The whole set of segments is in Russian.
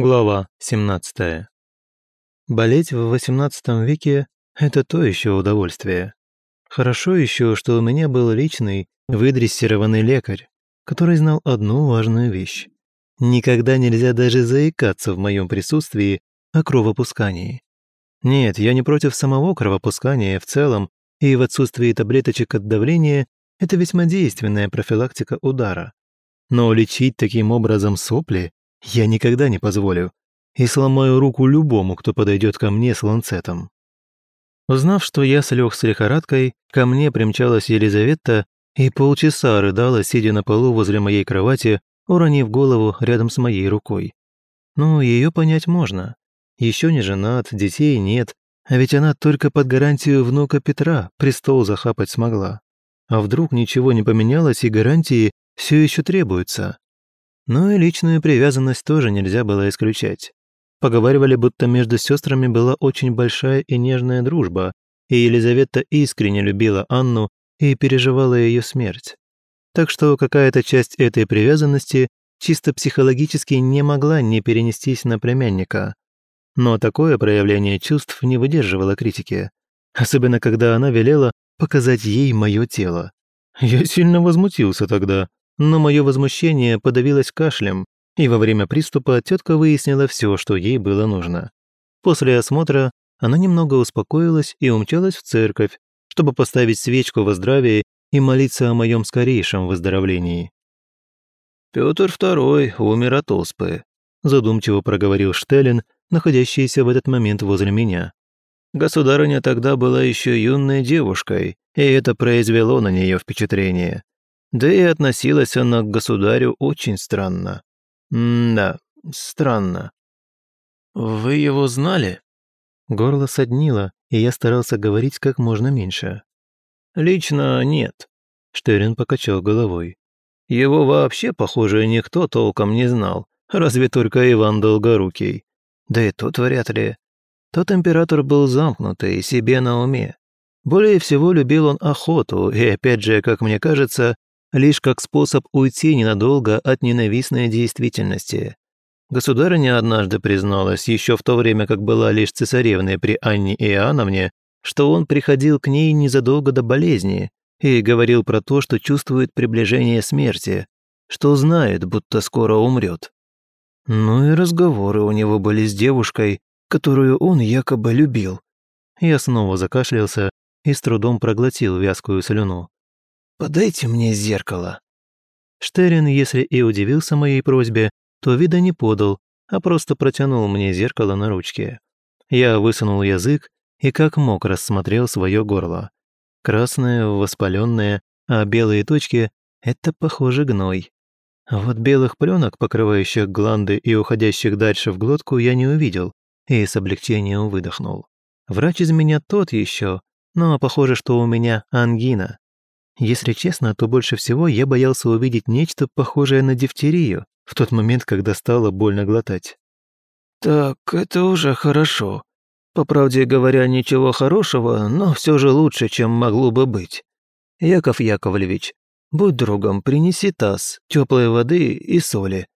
Глава 17. Болеть в XVIII веке – это то еще удовольствие. Хорошо еще, что у меня был личный, выдрессированный лекарь, который знал одну важную вещь. Никогда нельзя даже заикаться в моем присутствии о кровопускании. Нет, я не против самого кровопускания в целом, и в отсутствии таблеточек от давления – это весьма действенная профилактика удара. Но лечить таким образом сопли я никогда не позволю и сломаю руку любому, кто подойдет ко мне с ланцетом. Узнав, что я слег с лихорадкой, ко мне примчалась Елизавета и полчаса рыдала, сидя на полу возле моей кровати, уронив голову рядом с моей рукой. Ну, ее понять можно. Еще не женат, детей нет, а ведь она только под гарантию внука Петра престол захапать смогла. А вдруг ничего не поменялось и гарантии все еще требуются? Но и личную привязанность тоже нельзя было исключать. Поговаривали, будто между сестрами была очень большая и нежная дружба, и Елизавета искренне любила Анну и переживала ее смерть. Так что какая-то часть этой привязанности чисто психологически не могла не перенестись на племянника. Но такое проявление чувств не выдерживало критики, особенно когда она велела показать ей мое тело. Я сильно возмутился тогда, но мое возмущение подавилось кашлем, и во время приступа тетка выяснила все, что ей было нужно. После осмотра она немного успокоилась и умчалась в церковь, чтобы поставить свечку во здравии и молиться о моем скорейшем выздоровлении. Петр II умер от оспы», – задумчиво проговорил Штеллин, находящийся в этот момент возле меня. Государыня тогда была еще юной девушкой, и это произвело на нее впечатление. Да и относилась она к государю очень странно. М-да, странно. «Вы его знали?» Горло соднило, и я старался говорить как можно меньше. «Лично нет», — Штерин покачал головой. «Его вообще, похоже, никто толком не знал, разве только Иван Долгорукий. Да и тот вряд ли. Тот император был замкнутый, себе на уме. Более всего любил он охоту, и опять же, как мне кажется, лишь как способ уйти ненадолго от ненавистной действительности. Государыня однажды призналась, еще в то время, как была лишь цесаревной при Анне Иоанновне, что он приходил к ней незадолго до болезни и говорил про то, что чувствует приближение смерти, что знает, будто скоро умрет. Ну и разговоры у него были с девушкой, которую он якобы любил. Я снова закашлялся и с трудом проглотил вязкую слюну. Подайте мне зеркало». Штерин, если и удивился моей просьбе, то вида не подал, а просто протянул мне зеркало на ручке. Я высунул язык и как мог рассмотрел свое горло. Красное, воспаленное, а белые точки — это, похоже, гной. Вот белых пленок, покрывающих гланды и уходящих дальше в глотку, я не увидел и с облегчением выдохнул. Врач из меня тот еще, но похоже, что у меня ангина. Если честно, то больше всего я боялся увидеть нечто похожее на дифтерию в тот момент, когда стало больно глотать. «Так, это уже хорошо. По правде говоря, ничего хорошего, но все же лучше, чем могло бы быть. Яков Яковлевич, будь другом, принеси таз, теплой воды и соли».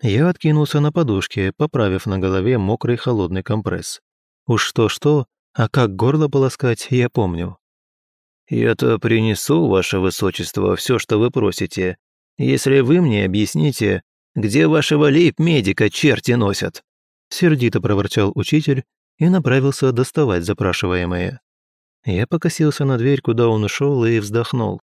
Я откинулся на подушке, поправив на голове мокрый холодный компресс. Уж что-что, а как горло полоскать, я помню. «Я-то принесу, ваше высочество, все, что вы просите, если вы мне объясните, где вашего лейб-медика черти носят». Сердито проворчал учитель и направился доставать запрашиваемое. Я покосился на дверь, куда он ушел, и вздохнул.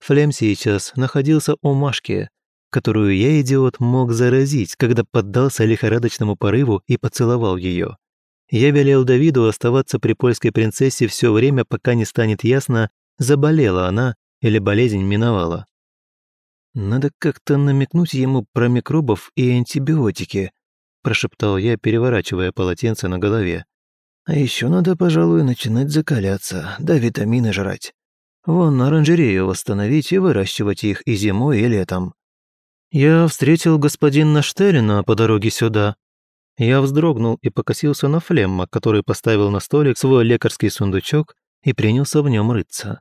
Флем сейчас находился у Машки, которую я, идиот, мог заразить, когда поддался лихорадочному порыву и поцеловал ее. Я велел Давиду оставаться при польской принцессе все время, пока не станет ясно, заболела она или болезнь миновала. «Надо как-то намекнуть ему про микробов и антибиотики», прошептал я, переворачивая полотенце на голове. «А еще надо, пожалуй, начинать закаляться, да витамины жрать. Вон оранжерею восстановить и выращивать их и зимой, и летом». «Я встретил господина Штерина по дороге сюда». Я вздрогнул и покосился на Флемма, который поставил на столик свой лекарский сундучок и принялся в нем рыться.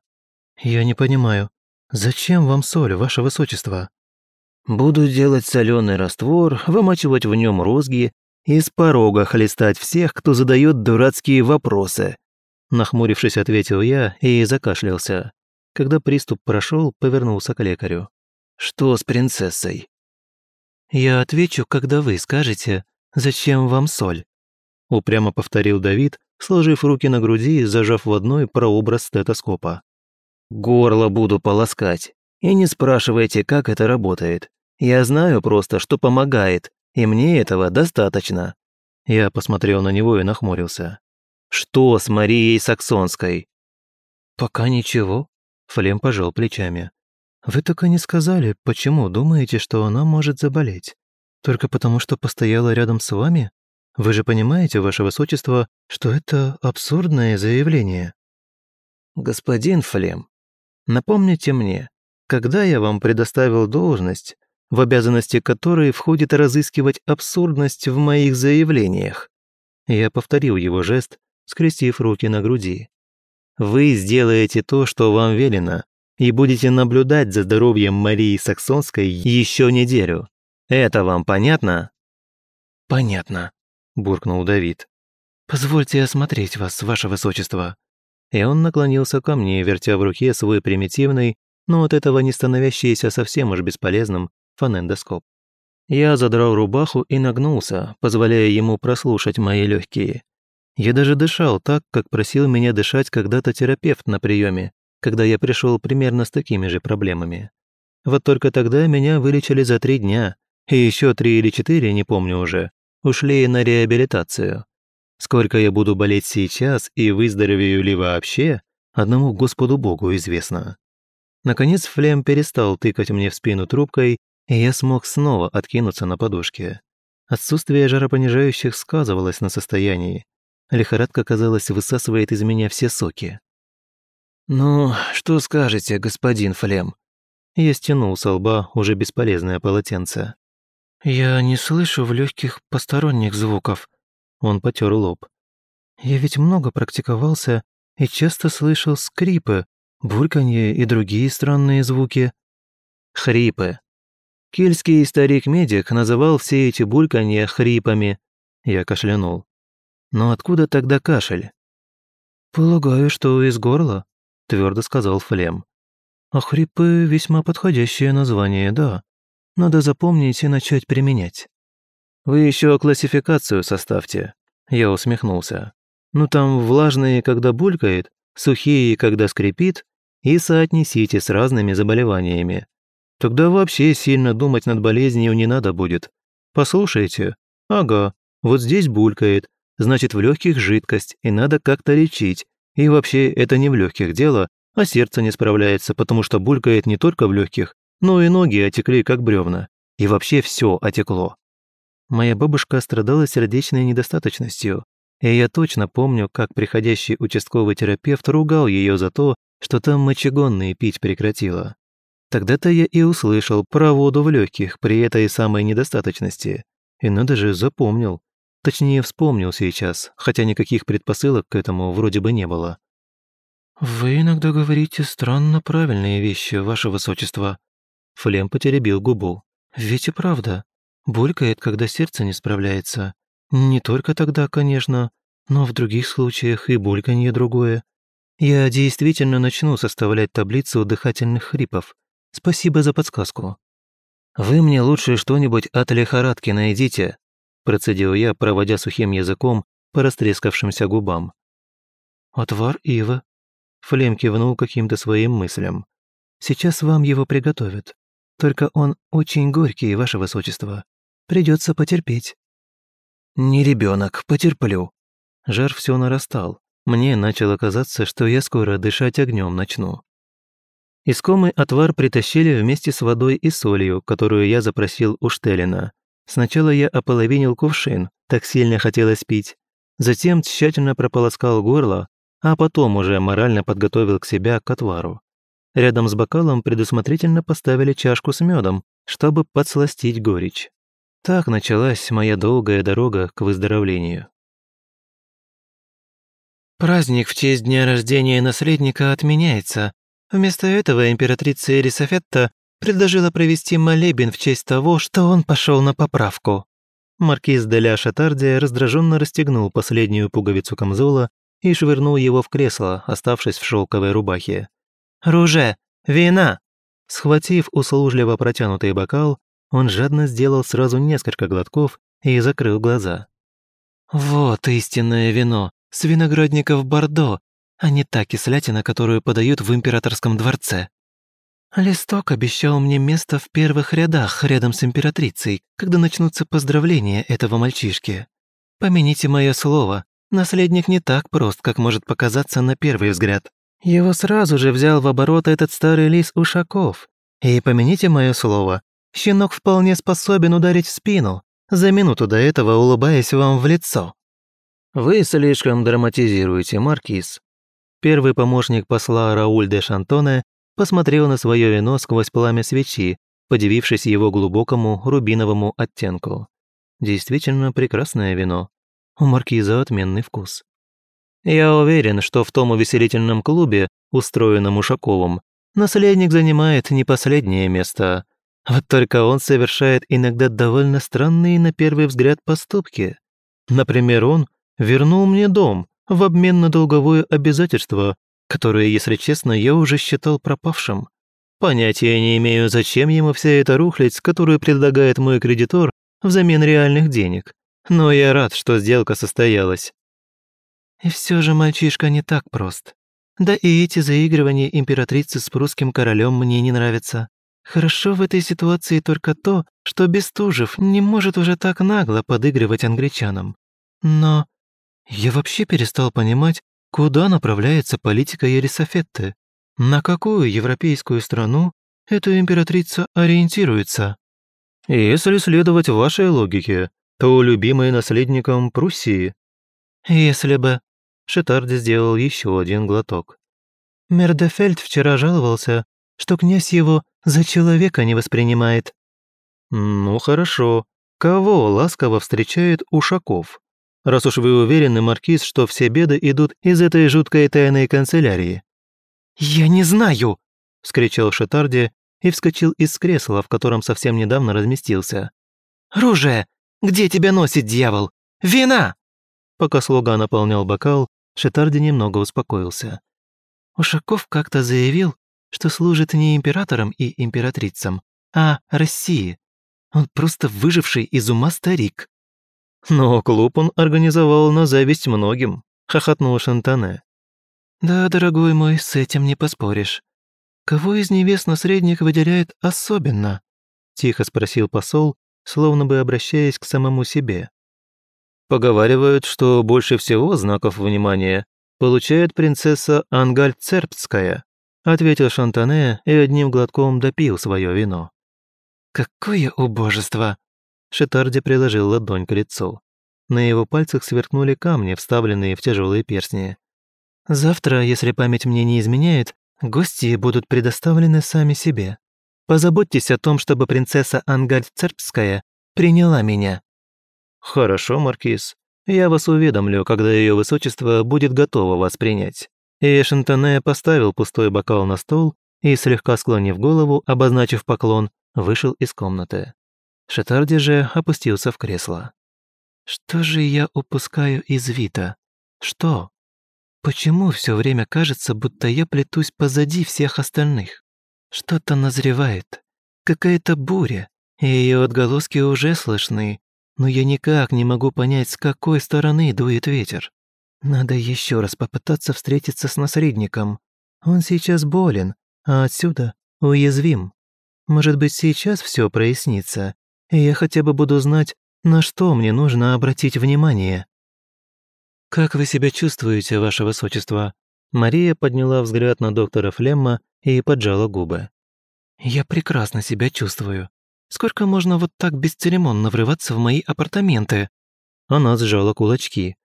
«Я не понимаю, зачем вам соль, ваше высочество?» «Буду делать соленый раствор, вымачивать в нем розги и с порога хлестать всех, кто задает дурацкие вопросы. Нахмурившись, ответил я и закашлялся. Когда приступ прошел, повернулся к лекарю. «Что с принцессой?» «Я отвечу, когда вы скажете, зачем вам соль», упрямо повторил Давид, сложив руки на груди и зажав в одной прообраз стетоскопа. «Горло буду полоскать. И не спрашивайте, как это работает. Я знаю просто, что помогает, и мне этого достаточно». Я посмотрел на него и нахмурился. «Что с Марией Саксонской?» «Пока ничего», — Флем пожал плечами. «Вы так и не сказали, почему думаете, что она может заболеть? Только потому, что постояла рядом с вами? Вы же понимаете, ваше высочество, что это абсурдное заявление?» «Господин Флем, напомните мне, когда я вам предоставил должность, в обязанности которой входит разыскивать абсурдность в моих заявлениях?» Я повторил его жест, скрестив руки на груди. «Вы сделаете то, что вам велено, и будете наблюдать за здоровьем Марии Саксонской еще неделю. Это вам понятно?» «Понятно», – буркнул Давид. «Позвольте осмотреть вас, ваше высочество». И он наклонился ко мне, вертя в руке свой примитивный, но от этого не становящийся совсем уж бесполезным, фонендоскоп. Я задрал рубаху и нагнулся, позволяя ему прослушать мои легкие. Я даже дышал так, как просил меня дышать когда-то терапевт на приеме, когда я пришел примерно с такими же проблемами. Вот только тогда меня вылечили за три дня, и еще три или четыре, не помню уже, ушли на реабилитацию. Сколько я буду болеть сейчас и выздоровею ли вообще, одному Господу Богу известно. Наконец Флем перестал тыкать мне в спину трубкой, и я смог снова откинуться на подушке. Отсутствие жаропонижающих сказывалось на состоянии. Лихорадка, казалось, высасывает из меня все соки. «Ну, что скажете, господин Флем?» Я стянул со лба уже бесполезное полотенце. «Я не слышу в легких посторонних звуков», — он потер лоб. «Я ведь много практиковался и часто слышал скрипы, бульканье и другие странные звуки». «Хрипы», Кельский старик-медик называл все эти бульканья хрипами. Я кашлянул. Но откуда тогда кашель? «Полагаю, что из горла», — твердо сказал Флем. «А хрипы — весьма подходящее название, да. Надо запомнить и начать применять». «Вы еще классификацию составьте», — я усмехнулся. «Ну там влажные, когда булькает, сухие, когда скрипит, и соотнесите с разными заболеваниями. Тогда вообще сильно думать над болезнью не надо будет. Послушайте. Ага, вот здесь булькает, значит в легких жидкость, и надо как-то лечить. И вообще это не в легких дело, а сердце не справляется, потому что булькает не только в легких, но и ноги отекли как бревна. И вообще все отекло. Моя бабушка страдала сердечной недостаточностью, и я точно помню, как приходящий участковый терапевт ругал ее за то, что там мочегонные пить прекратила. Тогда-то я и услышал про воду в легких при этой самой недостаточности. И надо же, запомнил. Точнее, вспомнил сейчас, хотя никаких предпосылок к этому вроде бы не было. «Вы иногда говорите странно правильные вещи, ваше высочество». Флем потеребил губу. «Ведь и правда. Булькает, когда сердце не справляется. Не только тогда, конечно, но в других случаях и бульканье другое. Я действительно начну составлять таблицу дыхательных хрипов, Спасибо за подсказку. Вы мне лучше что-нибудь от лихорадки найдите, процедил я, проводя сухим языком по растрескавшимся губам. Отвар ива. Флем кивнул каким-то своим мыслям. Сейчас вам его приготовят. Только он очень горький, ваше высочество. Придется потерпеть. Не ребенок, потерплю. Жар все нарастал. Мне начало казаться, что я скоро дышать огнем начну. Искомый отвар притащили вместе с водой и солью, которую я запросил у Штелина. Сначала я ополовинил кувшин, так сильно хотелось пить. Затем тщательно прополоскал горло, а потом уже морально подготовил к себя к отвару. Рядом с бокалом предусмотрительно поставили чашку с медом, чтобы подсластить горечь. Так началась моя долгая дорога к выздоровлению. Праздник в честь дня рождения наследника отменяется, Вместо этого императрица Элисафетта предложила провести молебен в честь того, что он пошел на поправку. Маркиз де ля Шатардия раздраженно расстегнул последнюю пуговицу камзола и швырнул его в кресло, оставшись в шелковой рубахе. «Руже! Вина!» Схватив услужливо протянутый бокал, он жадно сделал сразу несколько глотков и закрыл глаза. «Вот истинное вино, с виноградников Бордо, а не та кислятина, которую подают в императорском дворце». Листок обещал мне место в первых рядах рядом с императрицей, когда начнутся поздравления этого мальчишки. Помяните мое слово, наследник не так прост, как может показаться на первый взгляд. Его сразу же взял в оборот этот старый лис Ушаков. И помяните мое слово, щенок вполне способен ударить в спину, за минуту до этого улыбаясь вам в лицо. Вы слишком драматизируете, Маркиз. Первый помощник посла Рауль де Шантоне посмотрел на свое вино сквозь пламя свечи, подивившись его глубокому рубиновому оттенку. Действительно прекрасное вино. У маркиза отменный вкус. Я уверен, что в том увеселительном клубе, устроенном Ушаковым, наследник занимает не последнее место. Вот только он совершает иногда довольно странные на первый взгляд поступки. Например, он вернул мне дом в обмен на долговое обязательство, которое, если честно, я уже считал пропавшим. Понятия не имею, зачем ему вся эта рухлядь, которую предлагает мой кредитор взамен реальных денег. Но я рад, что сделка состоялась. И все же мальчишка не так прост. Да и эти заигрывания императрицы с прусским королем мне не нравятся. Хорошо в этой ситуации только то, что Бестужев не может уже так нагло подыгрывать англичанам. Но я вообще перестал понимать, Куда направляется политика Елисафетты? На какую европейскую страну эта императрица ориентируется? Если следовать вашей логике, то любимый наследником Пруссии. Если бы... Шитарди сделал еще один глоток. Мердефельд вчера жаловался, что князь его за человека не воспринимает. Ну хорошо. Кого ласково встречает Ушаков? раз уж вы уверены, Маркиз, что все беды идут из этой жуткой тайной канцелярии». «Я не знаю!» – вскричал Шатарди и вскочил из кресла, в котором совсем недавно разместился. «Ружие! Где тебя носит дьявол? Вина!» Пока слуга наполнял бокал, Шатарди немного успокоился. Ушаков как-то заявил, что служит не императорам и императрицам, а России. Он просто выживший из ума старик. Но клуб он организовал на зависть многим, хохотнул Шантане. Да, дорогой мой, с этим не поспоришь. Кого из невест наследник выделяет особенно? Тихо спросил посол, словно бы обращаясь к самому себе. Поговаривают, что больше всего знаков внимания получает принцесса Ангальцербская, ответил Шантане и одним глотком допил свое вино. «Какое убожество!» Шитарди приложил ладонь к лицу. На его пальцах сверкнули камни, вставленные в тяжелые перстни. «Завтра, если память мне не изменяет, гости будут предоставлены сами себе. Позаботьтесь о том, чтобы принцесса Ангальд-Цербская приняла меня». «Хорошо, Маркиз. Я вас уведомлю, когда ее высочество будет готово вас принять». И Шантане поставил пустой бокал на стол и, слегка склонив голову, обозначив поклон, вышел из комнаты. Шатарди же опустился в кресло. «Что же я упускаю из вида? Что? Почему все время кажется, будто я плетусь позади всех остальных? Что-то назревает, какая-то буря, и ее отголоски уже слышны, но я никак не могу понять, с какой стороны дует ветер. Надо еще раз попытаться встретиться с наследником. Он сейчас болен, а отсюда уязвим. Может быть, сейчас все прояснится, и я хотя бы буду знать, на что мне нужно обратить внимание. «Как вы себя чувствуете, ваше высочество?» Мария подняла взгляд на доктора Флемма и поджала губы. «Я прекрасно себя чувствую. Сколько можно вот так бесцеремонно врываться в мои апартаменты?» Она сжала кулачки.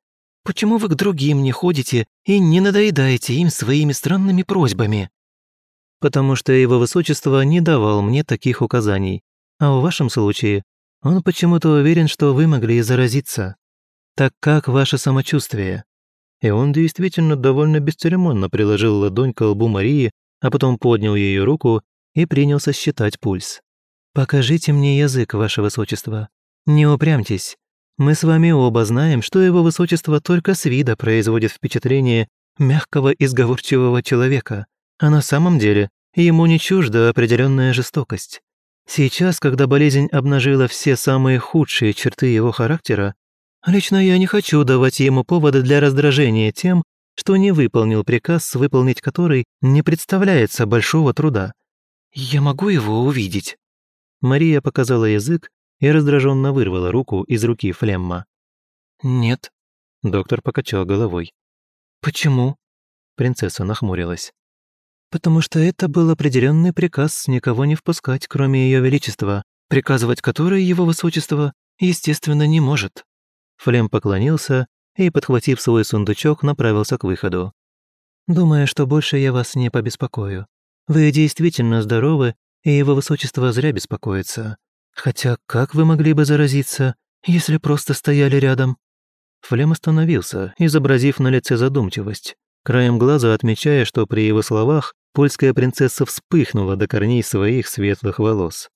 «Почему вы к другим не ходите и не надоедаете им своими странными просьбами?» «Потому что его высочество не давал мне таких указаний. А в вашем случае он почему-то уверен, что вы могли заразиться. Так как ваше самочувствие?» И он действительно довольно бесцеремонно приложил ладонь к лбу Марии, а потом поднял ее руку и принялся считать пульс. «Покажите мне язык, ваше высочество. Не упрямьтесь. Мы с вами оба знаем, что его высочество только с вида производит впечатление мягкого и сговорчивого человека, а на самом деле ему не чужда определенная жестокость. Сейчас, когда болезнь обнажила все самые худшие черты его характера, лично я не хочу давать ему повода для раздражения тем, что не выполнил приказ, выполнить который не представляется большого труда. «Я могу его увидеть?» Мария показала язык и раздраженно вырвала руку из руки Флемма. «Нет», — доктор покачал головой. «Почему?» — принцесса нахмурилась. «Потому что это был определенный приказ никого не впускать, кроме Ее Величества, приказывать которое Его Высочество, естественно, не может». Флем поклонился и, подхватив свой сундучок, направился к выходу. «Думаю, что больше я вас не побеспокою. Вы действительно здоровы, и его высочество зря беспокоится. Хотя как вы могли бы заразиться, если просто стояли рядом?» Флем остановился, изобразив на лице задумчивость, краем глаза отмечая, что при его словах польская принцесса вспыхнула до корней своих светлых волос.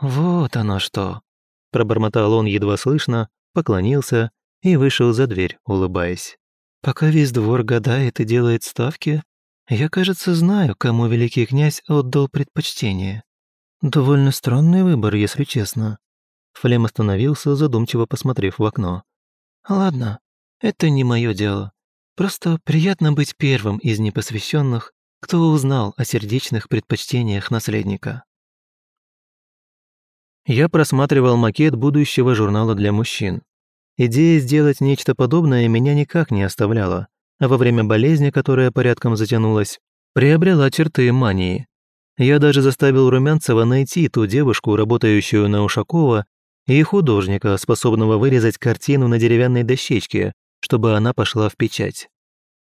«Вот оно что!» Пробормотал он едва слышно, поклонился и вышел за дверь, улыбаясь. «Пока весь двор гадает и делает ставки, я, кажется, знаю, кому великий князь отдал предпочтение. Довольно странный выбор, если честно». Флем остановился, задумчиво посмотрев в окно. «Ладно, это не мое дело. Просто приятно быть первым из непосвященных, кто узнал о сердечных предпочтениях наследника». Я просматривал макет будущего журнала для мужчин. Идея сделать нечто подобное меня никак не оставляла, а во время болезни, которая порядком затянулась, приобрела черты мании. Я даже заставил Румянцева найти ту девушку, работающую на Ушакова, и художника, способного вырезать картину на деревянной дощечке, чтобы она пошла в печать.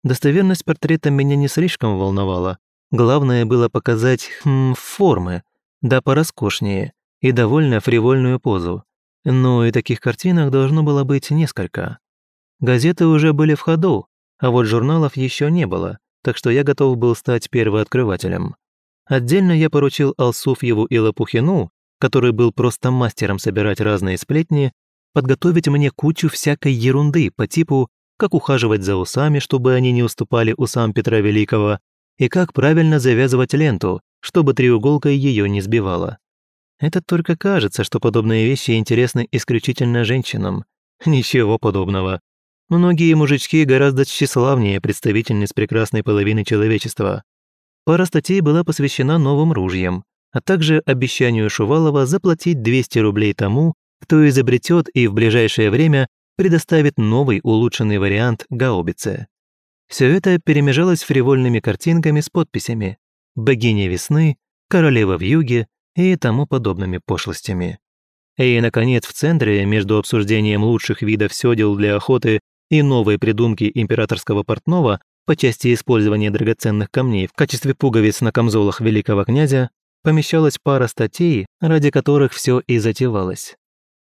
Достоверность портрета меня не слишком волновала. Главное было показать хм, формы, да пороскошнее, и довольно фривольную позу. Ну и таких картинок должно было быть несколько. Газеты уже были в ходу, а вот журналов еще не было, так что я готов был стать первооткрывателем. Отдельно я поручил Алсуфьеву и Лопухину, который был просто мастером собирать разные сплетни, подготовить мне кучу всякой ерунды по типу как ухаживать за усами, чтобы они не уступали усам Петра Великого, и как правильно завязывать ленту, чтобы треуголка ее не сбивала. Это только кажется, что подобные вещи интересны исключительно женщинам. Ничего подобного. Многие мужички гораздо тщеславнее представительниц прекрасной половины человечества. Пара статей была посвящена новым ружьям, а также обещанию Шувалова заплатить 200 рублей тому, кто изобретет и в ближайшее время предоставит новый улучшенный вариант гаубицы. Все это перемежалось фривольными картинками с подписями «Богиня весны», «Королева в юге», и тому подобными пошлостями. И, наконец, в центре, между обсуждением лучших видов сёдел для охоты и новой придумки императорского портного по части использования драгоценных камней в качестве пуговиц на камзолах великого князя, помещалась пара статей, ради которых все и затевалось.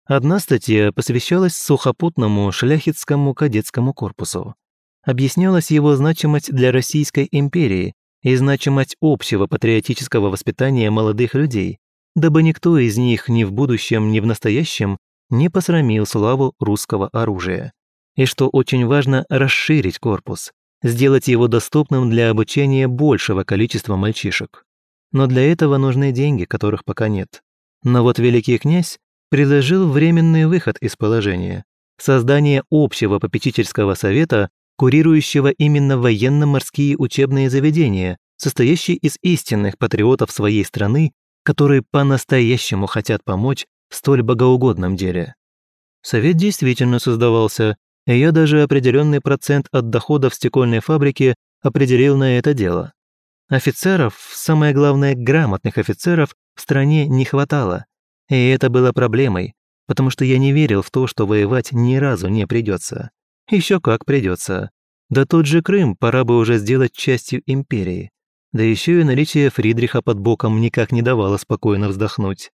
Одна статья посвящалась сухопутному шляхетскому кадетскому корпусу. Объяснялась его значимость для Российской империи и значимость общего патриотического воспитания молодых людей, дабы никто из них ни в будущем, ни в настоящем не посрамил славу русского оружия. И что очень важно, расширить корпус, сделать его доступным для обучения большего количества мальчишек. Но для этого нужны деньги, которых пока нет. Но вот великий князь предложил временный выход из положения – создание общего попечительского совета курирующего именно военно-морские учебные заведения, состоящие из истинных патриотов своей страны, которые по-настоящему хотят помочь в столь богоугодном деле. Совет действительно создавался, я даже определенный процент от доходов стекольной фабрики определил на это дело. Офицеров, самое главное, грамотных офицеров, в стране не хватало. И это было проблемой, потому что я не верил в то, что воевать ни разу не придется. Еще как придется. Да тот же Крым пора бы уже сделать частью империи. Да еще и наличие Фридриха под боком никак не давало спокойно вздохнуть.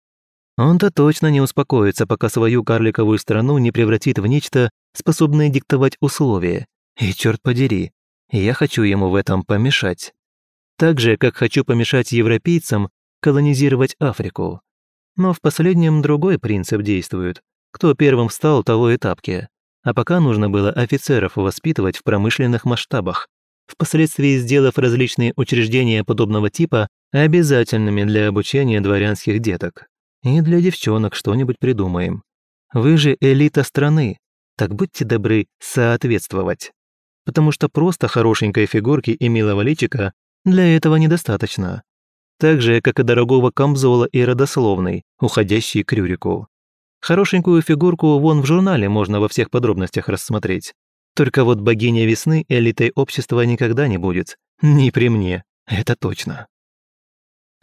Он-то точно не успокоится, пока свою карликовую страну не превратит в нечто, способное диктовать условия. И черт подери, я хочу ему в этом помешать. Так же, как хочу помешать европейцам колонизировать Африку. Но в последнем другой принцип действует. Кто первым встал, того и тапки. А пока нужно было офицеров воспитывать в промышленных масштабах, впоследствии сделав различные учреждения подобного типа обязательными для обучения дворянских деток. И для девчонок что-нибудь придумаем. Вы же элита страны, так будьте добры соответствовать. Потому что просто хорошенькой фигурки и милого личика для этого недостаточно. Так же, как и дорогого камзола и родословной, уходящей к Рюрику. Хорошенькую фигурку вон в журнале можно во всех подробностях рассмотреть. Только вот богиня весны элитой общества никогда не будет. Не при мне, это точно.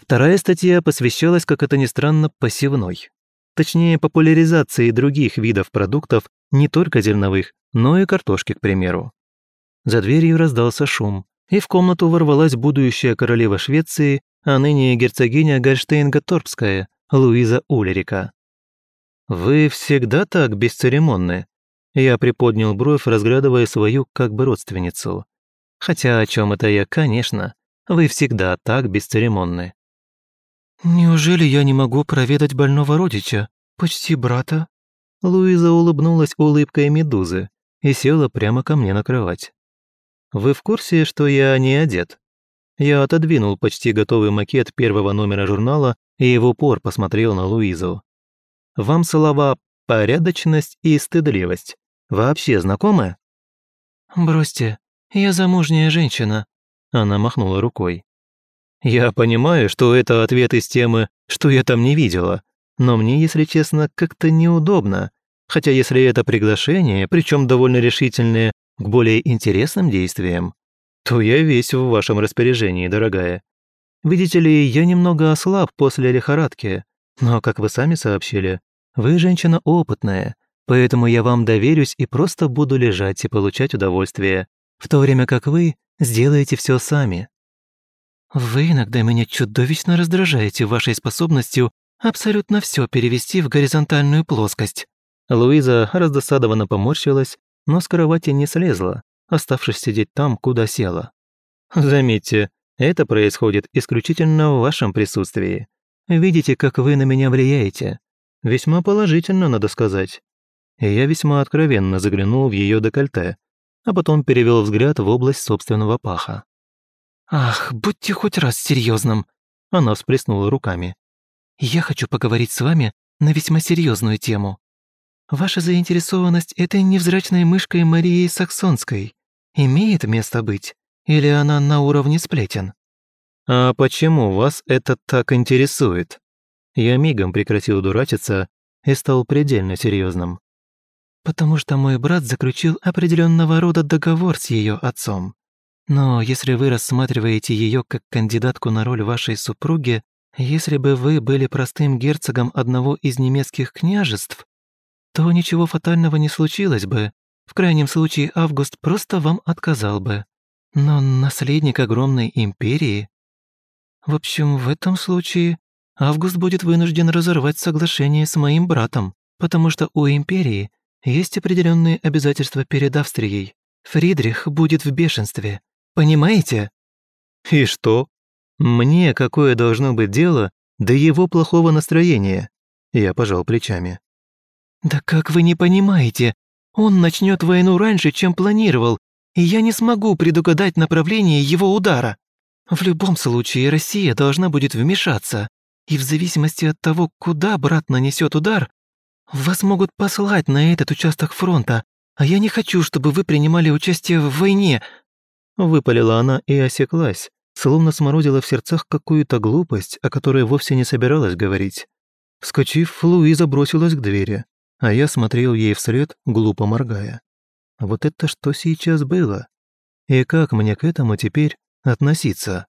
Вторая статья посвящалась, как это ни странно, посевной. Точнее, популяризации других видов продуктов, не только зерновых, но и картошки, к примеру. За дверью раздался шум, и в комнату ворвалась будущая королева Швеции, а ныне герцогиня Гольштейн-Гаторпская, Луиза Улерика. «Вы всегда так бесцеремонны?» Я приподнял бровь, разглядывая свою как бы родственницу. Хотя о чем это я, конечно. Вы всегда так бесцеремонны. «Неужели я не могу проведать больного родича, почти брата?» Луиза улыбнулась улыбкой медузы и села прямо ко мне на кровать. «Вы в курсе, что я не одет?» Я отодвинул почти готовый макет первого номера журнала и в упор посмотрел на Луизу. «Вам слова «порядочность» и «стыдливость» вообще знакомы?» «Бросьте, я замужняя женщина», — она махнула рукой. «Я понимаю, что это ответ из темы «что я там не видела», но мне, если честно, как-то неудобно, хотя если это приглашение, причем довольно решительное, к более интересным действиям, то я весь в вашем распоряжении, дорогая. Видите ли, я немного ослаб после лихорадки, но, как вы сами сообщили, вы женщина опытная, поэтому я вам доверюсь и просто буду лежать и получать удовольствие, в то время как вы сделаете все сами. Вы иногда меня чудовищно раздражаете вашей способностью абсолютно все перевести в горизонтальную плоскость. Луиза раздосадованно поморщилась, но с кровати не слезла, оставшись сидеть там, куда села. Заметьте, это происходит исключительно в вашем присутствии. Видите, как вы на меня влияете. Весьма положительно, надо сказать. Я весьма откровенно заглянул в ее декольте, а потом перевел взгляд в область собственного паха. «Ах, будьте хоть раз серьезным!» Она всплеснула руками. «Я хочу поговорить с вами на весьма серьезную тему. Ваша заинтересованность этой невзрачной мышкой Марией Саксонской имеет место быть, или она на уровне сплетен?» «А почему вас это так интересует?» Я мигом прекратил дурачиться и стал предельно серьезным. «Потому что мой брат заключил определенного рода договор с ее отцом. Но если вы рассматриваете ее как кандидатку на роль вашей супруги, если бы вы были простым герцогом одного из немецких княжеств, то ничего фатального не случилось бы. В крайнем случае Август просто вам отказал бы. Но наследник огромной империи в общем, в этом случае Август будет вынужден разорвать соглашение с моим братом, потому что у империи есть определенные обязательства перед Австрией. Фридрих будет в бешенстве. Понимаете? И что? Мне какое должно быть дело до его плохого настроения? Я пожал плечами. Да как вы не понимаете? Он начнет войну раньше, чем планировал, и я не смогу предугадать направление его удара. В любом случае Россия должна будет вмешаться, и в зависимости от того, куда брат нанесет удар, вас могут послать на этот участок фронта, а я не хочу, чтобы вы принимали участие в войне». Выпалила она и осеклась, словно сморозила в сердцах какую-то глупость, о которой вовсе не собиралась говорить. Вскочив, Луиза бросилась к двери, а я смотрел ей вслед, глупо моргая. Вот это что сейчас было? И как мне к этому теперь относиться.